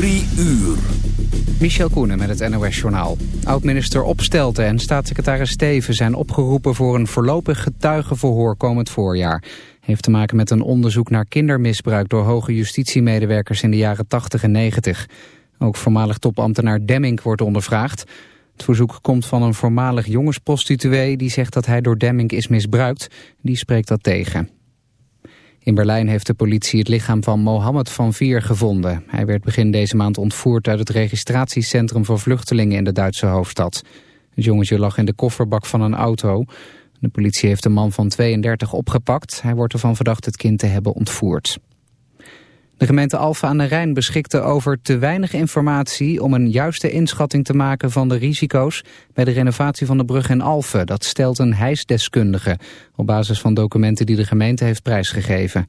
Drie uur. Michel Koenen met het NOS-journaal. Oud-minister Opstelten en staatssecretaris Steven zijn opgeroepen voor een voorlopig getuigenverhoor komend voorjaar. Heeft te maken met een onderzoek naar kindermisbruik door hoge justitiemedewerkers in de jaren 80 en 90. Ook voormalig topambtenaar Demming wordt ondervraagd. Het verzoek komt van een voormalig jongensprostituee die zegt dat hij door Demming is misbruikt. Die spreekt dat tegen. In Berlijn heeft de politie het lichaam van Mohammed van Vier gevonden. Hij werd begin deze maand ontvoerd uit het registratiecentrum voor vluchtelingen in de Duitse hoofdstad. Het jongetje lag in de kofferbak van een auto. De politie heeft de man van 32 opgepakt. Hij wordt ervan verdacht het kind te hebben ontvoerd. De gemeente Alphen aan de Rijn beschikte over te weinig informatie om een juiste inschatting te maken van de risico's bij de renovatie van de brug in Alphen. Dat stelt een hijsdeskundige op basis van documenten die de gemeente heeft prijsgegeven.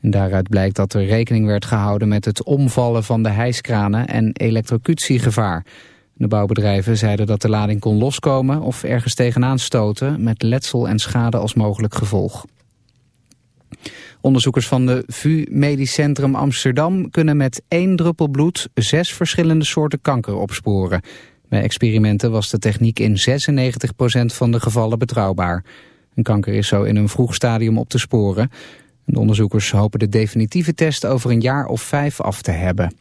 En daaruit blijkt dat er rekening werd gehouden met het omvallen van de hijskranen en elektrocutiegevaar. De bouwbedrijven zeiden dat de lading kon loskomen of ergens tegenaan stoten met letsel en schade als mogelijk gevolg. Onderzoekers van de VU Medisch Centrum Amsterdam kunnen met één druppel bloed zes verschillende soorten kanker opsporen. Bij experimenten was de techniek in 96% van de gevallen betrouwbaar. Een kanker is zo in een vroeg stadium op te sporen. De onderzoekers hopen de definitieve test over een jaar of vijf af te hebben.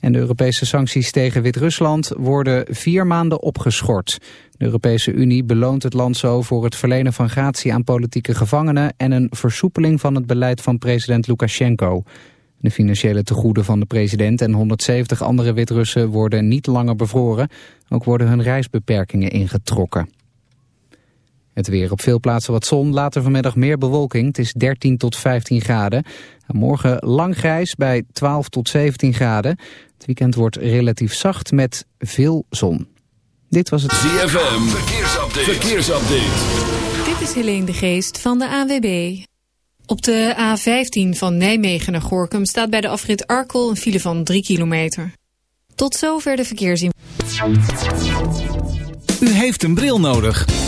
En de Europese sancties tegen Wit-Rusland worden vier maanden opgeschort. De Europese Unie beloont het land zo voor het verlenen van gratie aan politieke gevangenen en een versoepeling van het beleid van president Lukashenko. De financiële tegoeden van de president en 170 andere Wit-Russen worden niet langer bevroren. Ook worden hun reisbeperkingen ingetrokken. Het weer op veel plaatsen wat zon, later vanmiddag meer bewolking. Het is 13 tot 15 graden. morgen lang grijs bij 12 tot 17 graden. Het weekend wordt relatief zacht met veel zon. Dit was het ZFM Verkeersupdate. Verkeersupdate. Dit is Helene de Geest van de AWB. Op de A15 van Nijmegen naar Gorkum staat bij de afrit Arkel een file van 3 kilometer. Tot zover de verkeersin. U heeft een bril nodig.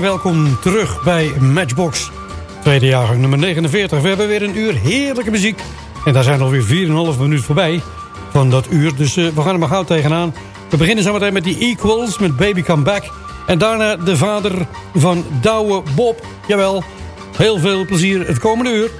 Welkom terug bij Matchbox. Tweede jaargang nummer 49. We hebben weer een uur heerlijke muziek. En daar zijn alweer 4,5 minuten voorbij van dat uur. Dus uh, we gaan er maar gauw tegenaan. We beginnen zometeen met die Equals, met Baby Come Back. En daarna de vader van Douwe Bob. Jawel, heel veel plezier het komende uur.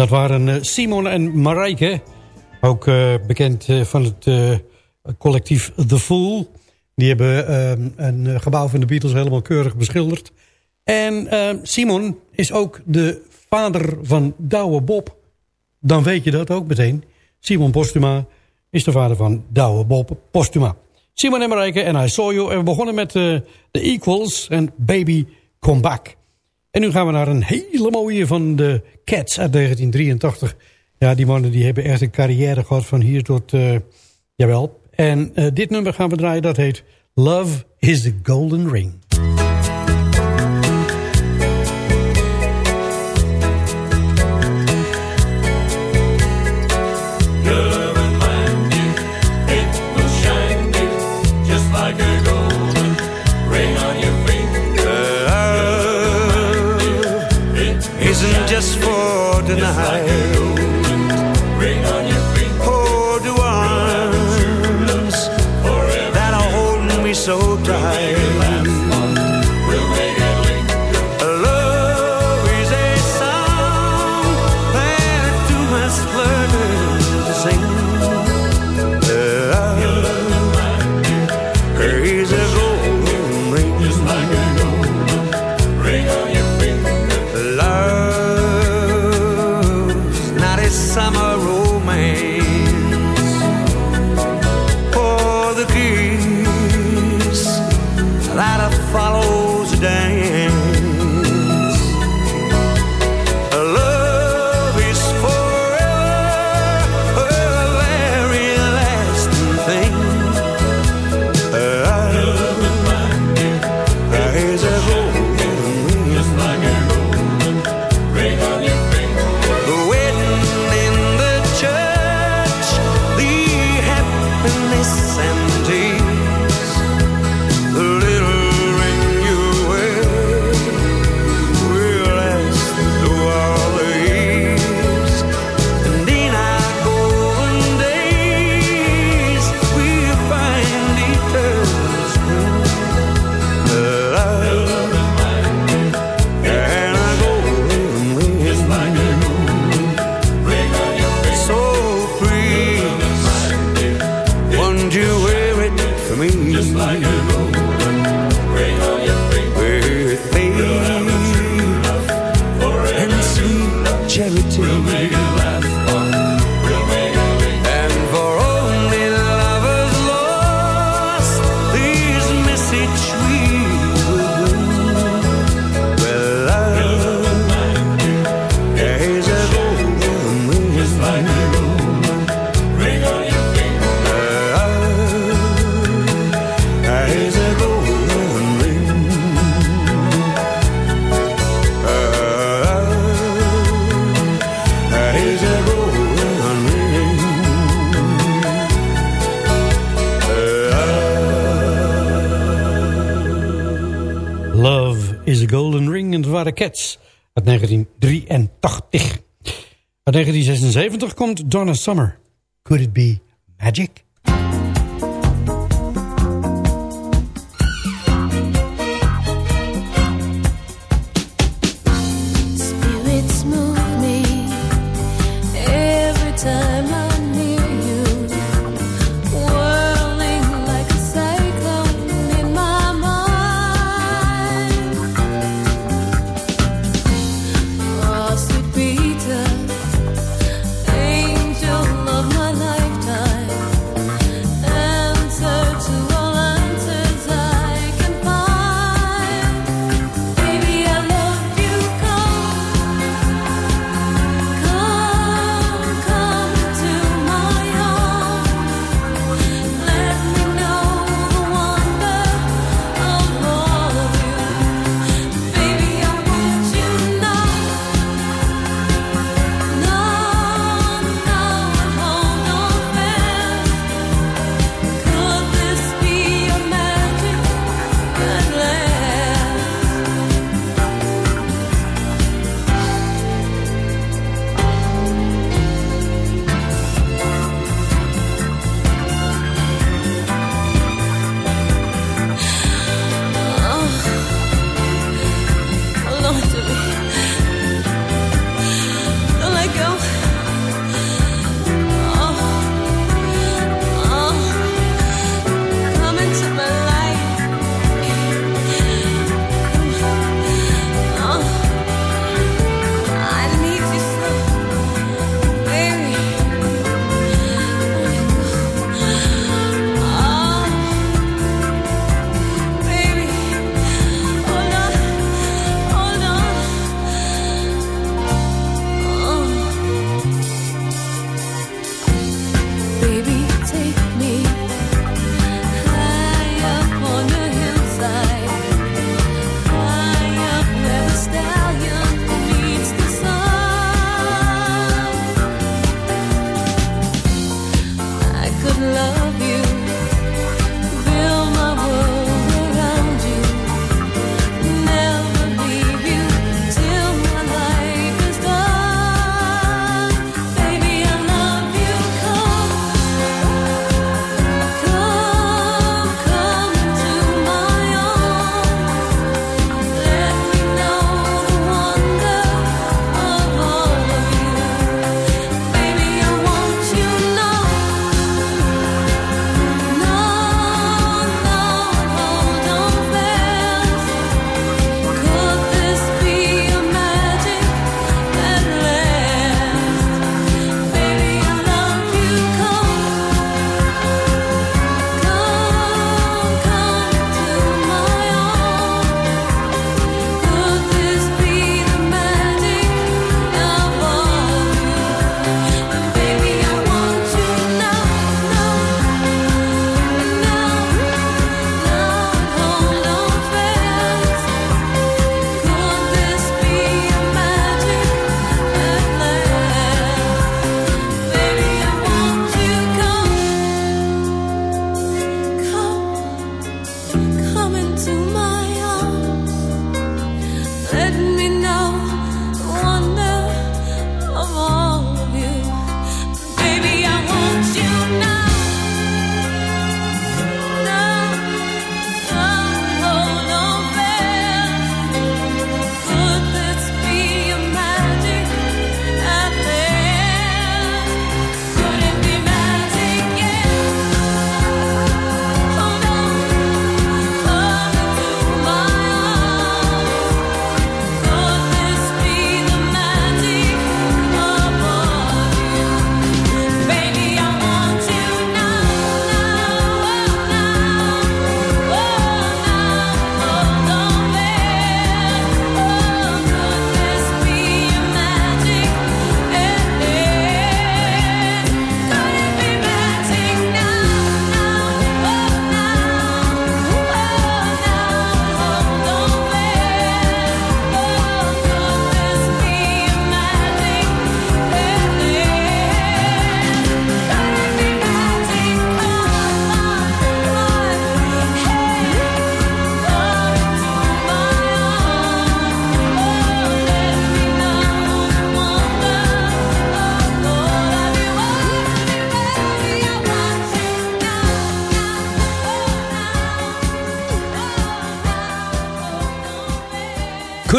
Dat waren uh, Simon en Marijke. Ook uh, bekend uh, van het collectief The Fool. Die hebben een gebouw van de Beatles helemaal keurig beschilderd. En Simon is ook de vader van Douwe Bob. Dan weet je dat ook meteen. Simon Postuma is de vader van Douwe Bob Postuma. Simon en Marijke en I Saw You. En we begonnen met de Equals en Baby Come Back. En nu gaan we naar een hele mooie van de Cats uit 1983. Ja, die mannen die hebben echt een carrière gehad van hier tot... Uh, jawel. En uh, dit nummer gaan we draaien, dat heet Love is the Golden Ring. Tonight. Cats uit 1983. Uit 1976 komt Donna Summer. Could it be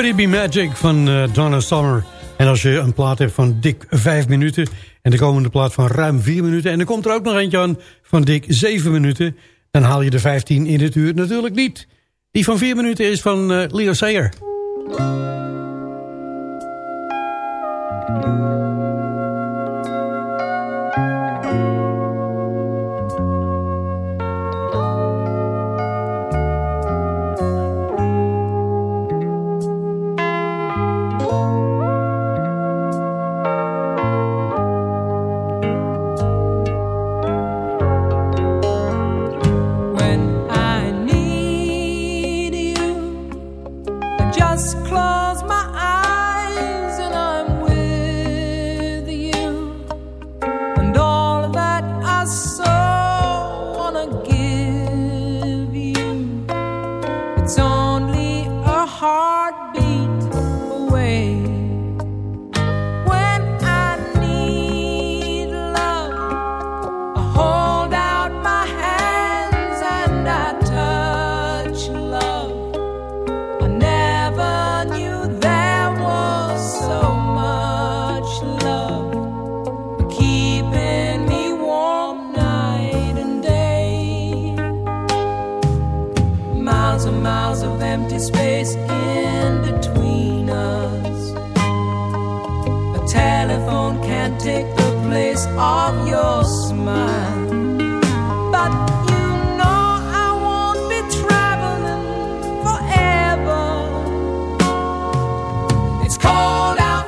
Could Be Magic van uh, Donna Summer. En als je een plaat hebt van dik 5 minuten... en de komende plaat van ruim 4 minuten... en er komt er ook nog eentje aan van dik 7 minuten... dan haal je de 15 in het uur natuurlijk niet. Die van 4 minuten is van uh, Leo Sayer. take the place of your smile. But you know I won't be traveling forever. It's cold out.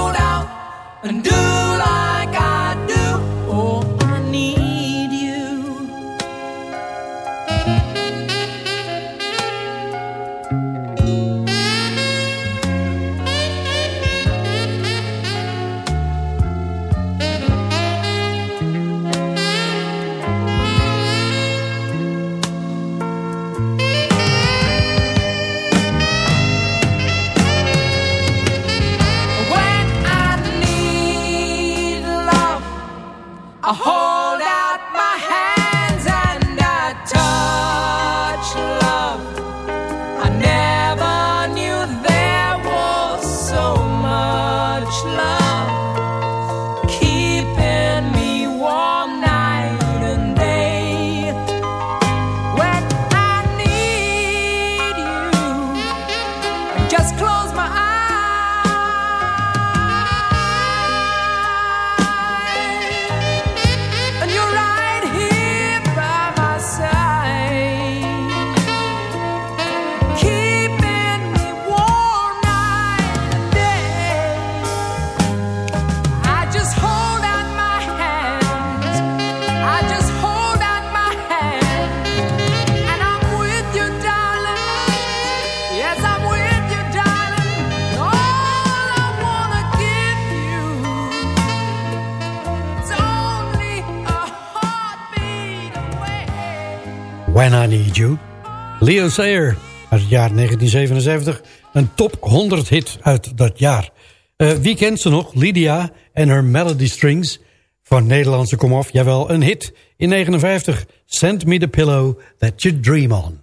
Sayer uit het jaar 1977. Een top 100 hit uit dat jaar. Uh, wie kent ze nog? Lydia en her Melody Strings van Nederlandse komaf. Jawel, een hit in 59. Send me the pillow that you dream on.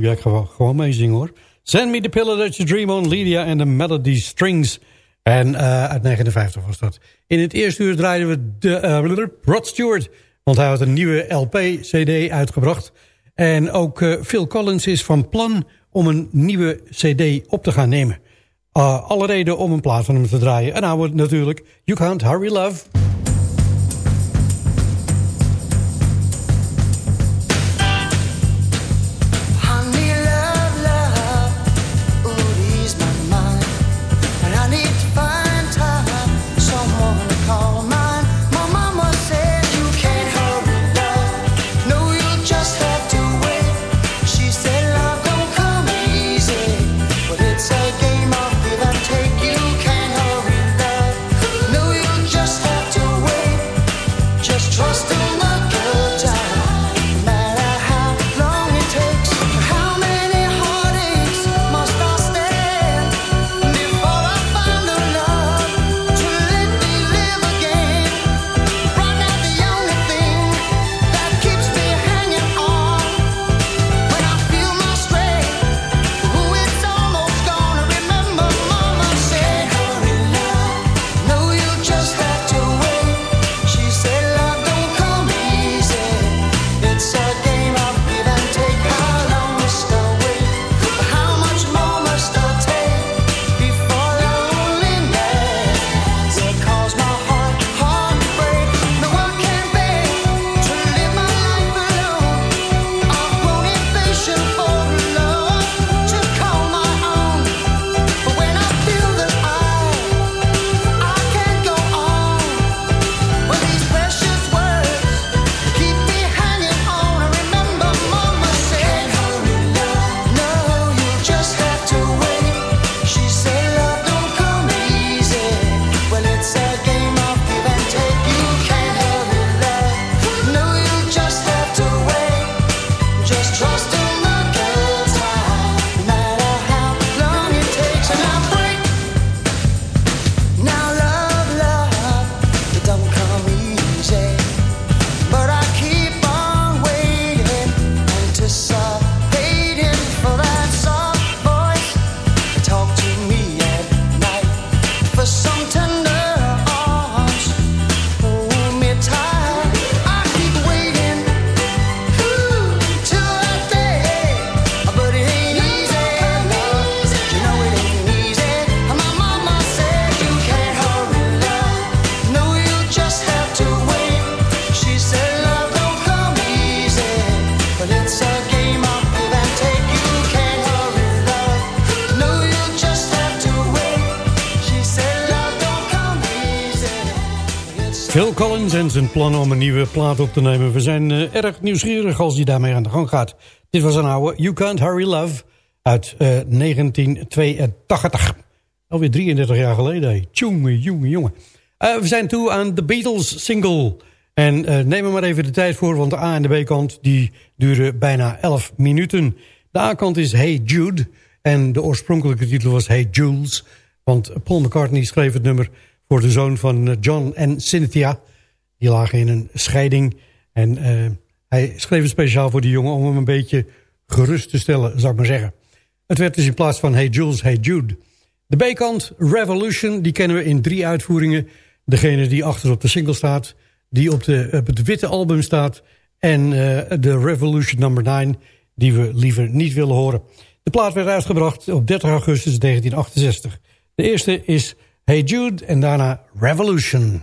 Ja, ik ga gewoon meezingen hoor. Send me the pillow that you dream on, Lydia and the Melody Strings. En eh, uit 59 was dat. In het eerste uur draaiden we de, eh, Rod Stewart. Want hij had een nieuwe LP-CD uitgebracht. En ook eh, Phil Collins is van plan om een nieuwe CD op te gaan nemen. Uh, alle reden om een plaat van hem te draaien. En nou natuurlijk You Can't Hurry Love. Collins en zijn plan om een nieuwe plaat op te nemen. We zijn eh, erg nieuwsgierig als hij daarmee aan de gang gaat. Dit was een oude You Can't Hurry Love uit eh, 1982. Alweer 33 jaar geleden. Tjonge, jonge, jonge. Eh, we zijn toe aan de Beatles single. En eh, neem er maar even de tijd voor, want de A- en de B-kant... die duren bijna 11 minuten. De A-kant is Hey Jude. En de oorspronkelijke titel was Hey Jules. Want Paul McCartney schreef het nummer voor de zoon van eh, John en Cynthia. Die lagen in een scheiding. En eh, hij schreef het speciaal voor die jongen om hem een beetje gerust te stellen, zou ik maar zeggen. Het werd dus in plaats van Hey Jules, Hey Jude. De B-kant, Revolution, die kennen we in drie uitvoeringen. Degene die achter op de single staat, die op, de, het witte album staat... en eh, de Revolution number 9, die we liever niet willen horen. De plaat werd uitgebracht op 30 augustus 1968. De eerste is Hey Jude en daarna Revolution.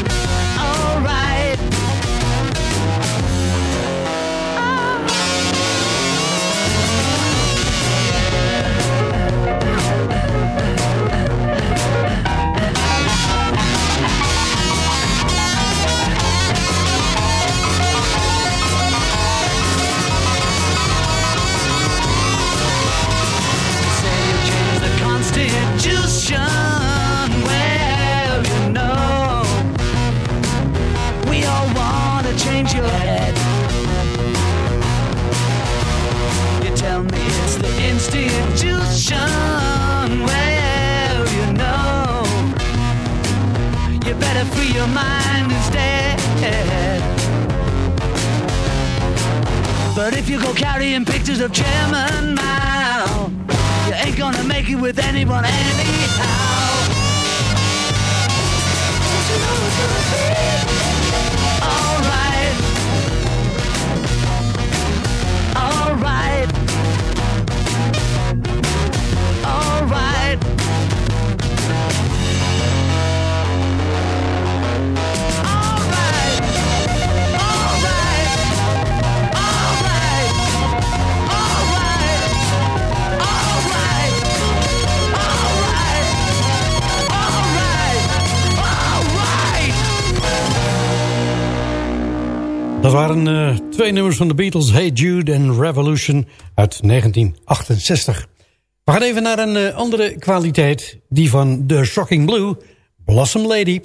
free your mind instead. But if you go carrying pictures of Chairman Mao, you ain't gonna make it with anyone anyhow. Dat waren eh, twee nummers van de Beatles, Hey Jude en Revolution uit 1968. We gaan even naar een eh, andere kwaliteit, die van The Shocking Blue, Blossom Lady.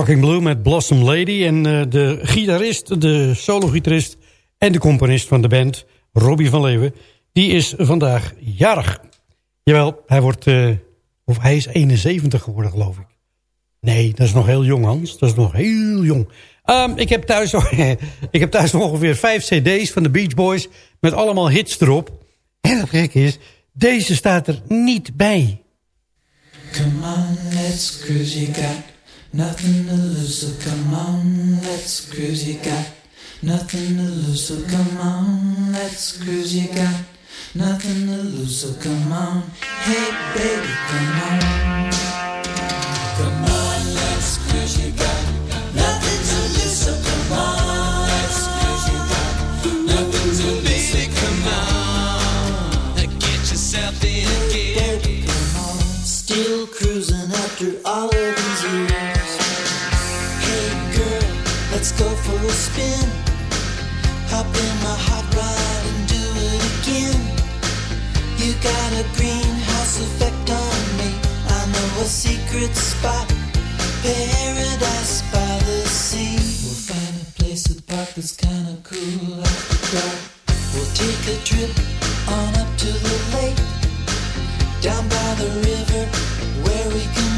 Shocking Blue met Blossom Lady. En uh, de gitarist, de solo-gitarist en de componist van de band, Robbie van Leeuwen... die is vandaag jarig. Jawel, hij, wordt, uh, of hij is 71 geworden, geloof ik. Nee, dat is nog heel jong, Hans. Dat is nog heel jong. Um, ik, heb thuis, ik heb thuis ongeveer vijf cd's van de Beach Boys... met allemaal hits erop. En het gekke is, deze staat er niet bij. Come on, let's cruise, nothing to lose, so come on, let's cruise, you got nothing to lose, so come on, let's cruise, you got nothing to lose, so come on, hey baby, come on. Come on, let's cruise, you got nothing to lose, so come on, let's cruise, you got nothing to lose, so come on, get yourself in gear. Still cruising after all of let's go for a spin. Hop in my hot rod and do it again. You got a greenhouse effect on me. I know a secret spot, paradise by the sea. We'll find a place to park that's kinda cool after dark. We'll take a trip on up to the lake down by the river where we can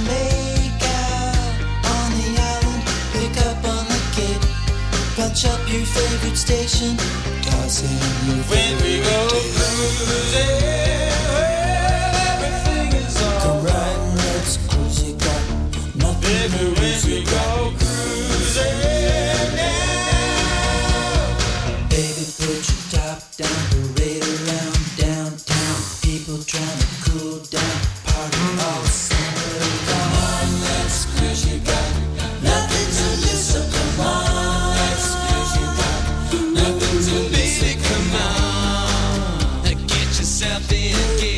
punch up your favorite station, toss in your when we go cruising. Everything is all Come right, let's cruise. You got nothing to lose. we go cruising now. Baby, put your top down, parade around downtown. People trying to cool down, party all again.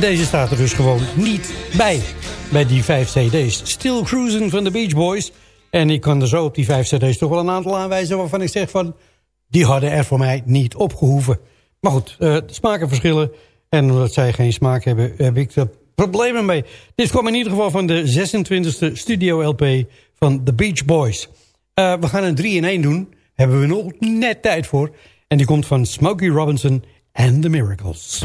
En deze staat er dus gewoon niet bij. Bij die vijf cd's. Still Cruising van de Beach Boys. En ik kan er zo op die vijf cd's toch wel een aantal aanwijzen... waarvan ik zeg van... die hadden er voor mij niet opgehoeven. Maar goed, uh, smaken verschillen. En omdat zij geen smaak hebben, heb ik er problemen mee. Dit kwam in ieder geval van de 26e studio LP van The Beach Boys. Uh, we gaan een 3 in 1 doen. Hebben we nog net tijd voor. En die komt van Smokey Robinson and the Miracles.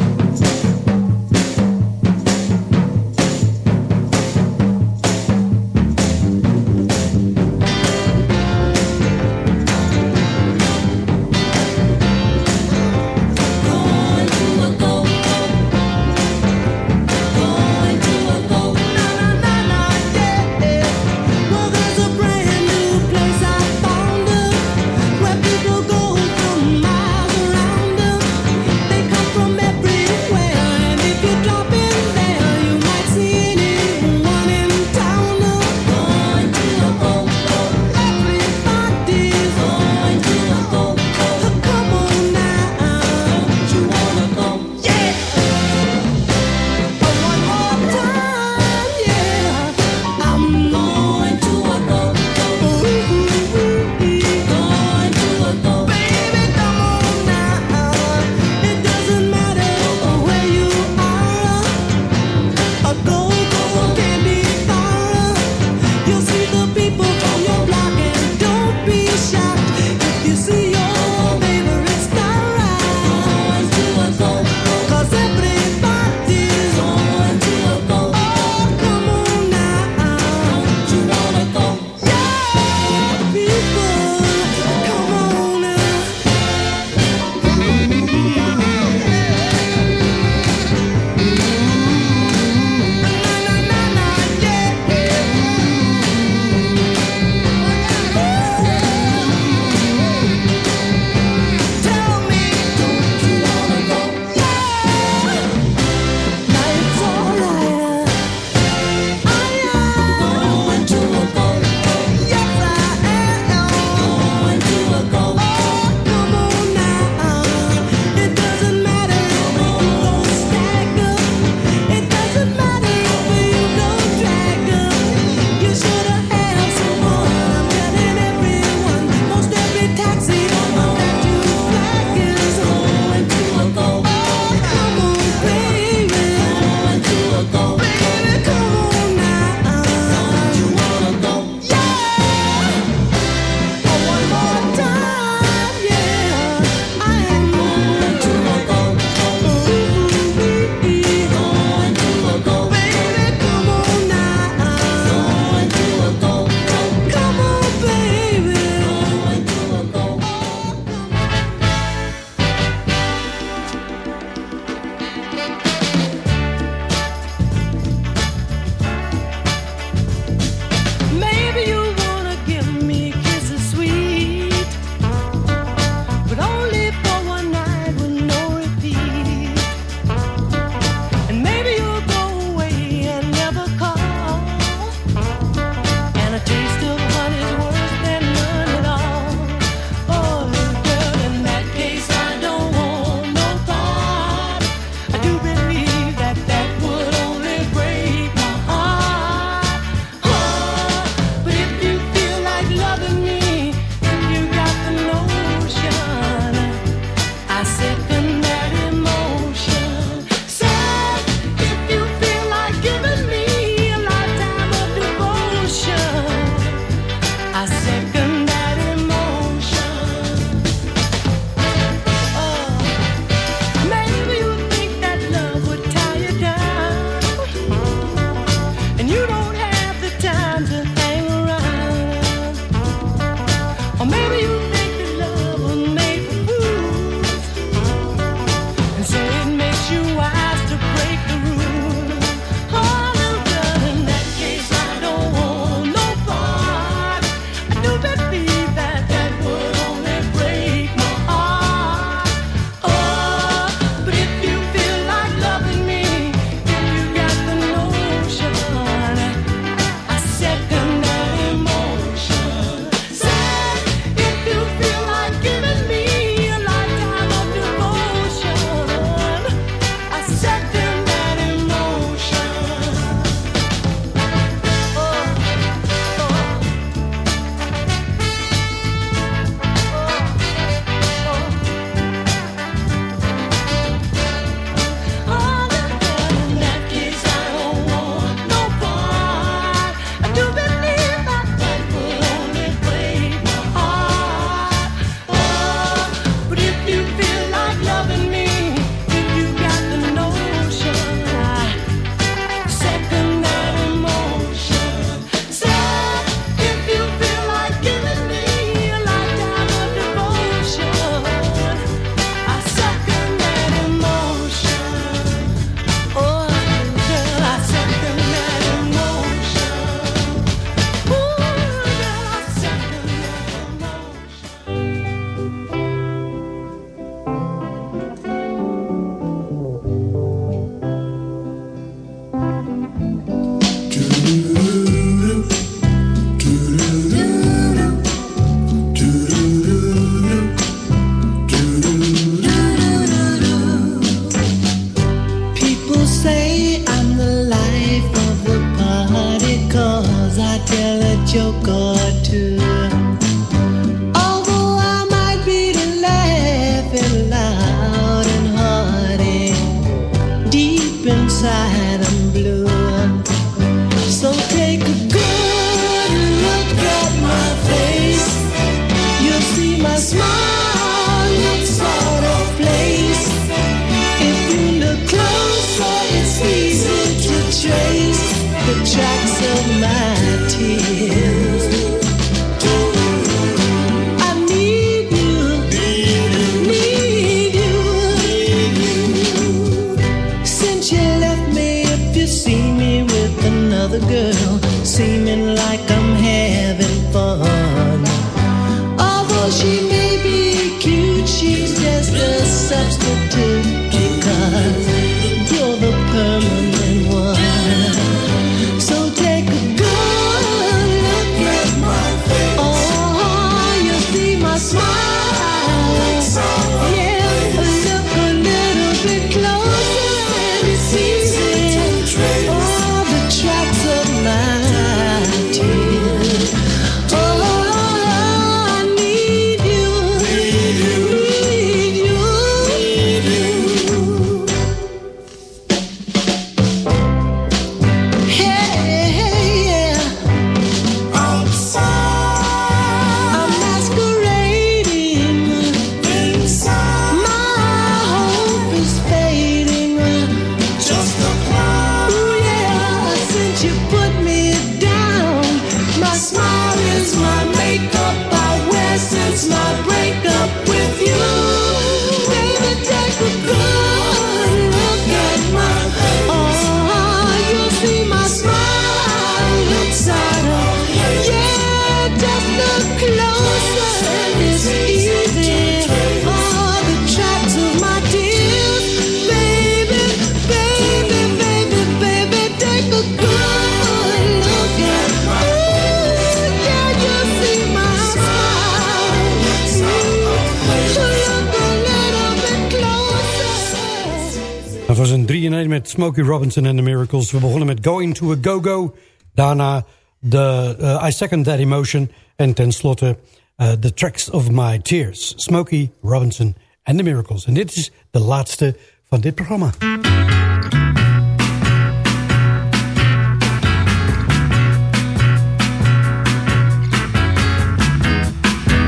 Smokey Robinson and the Miracles. We begonnen met Going to a Go-Go. Daarna de, uh, I Second That Emotion. En tenslotte uh, The Tracks of My Tears. Smokey Robinson and the Miracles. En dit is de laatste van dit programma.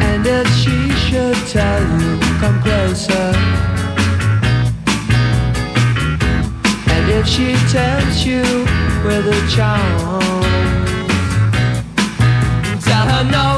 And if she should tell you, come closer. that she tempts you with a charm. Tell her no.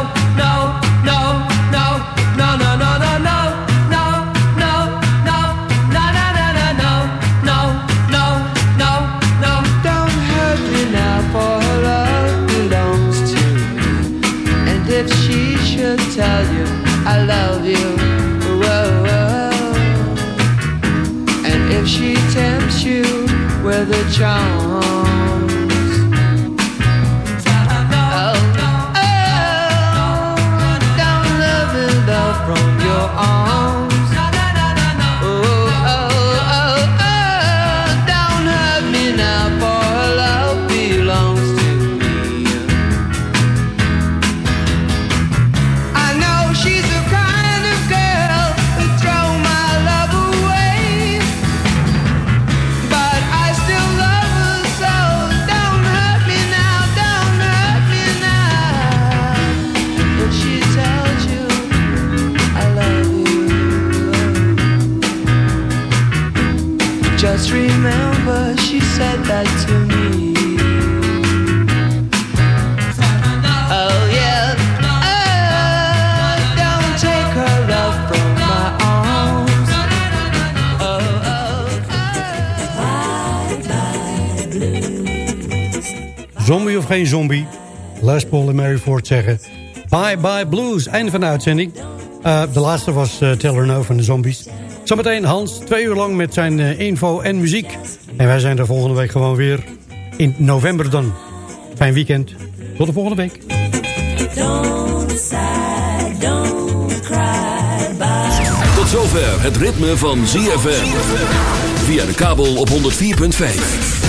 chão. Cole en Mary Ford zeggen... Bye bye blues, einde van de uitzending. Eh, de laatste was uh, Taylor van de Zombies. Zometeen Hans, twee uur lang met zijn eh, info en muziek. En wij zijn er volgende week gewoon weer in november dan. Fijn weekend. Tot de volgende week. Tot zover het ritme van ZFM. Via de kabel op 104.5.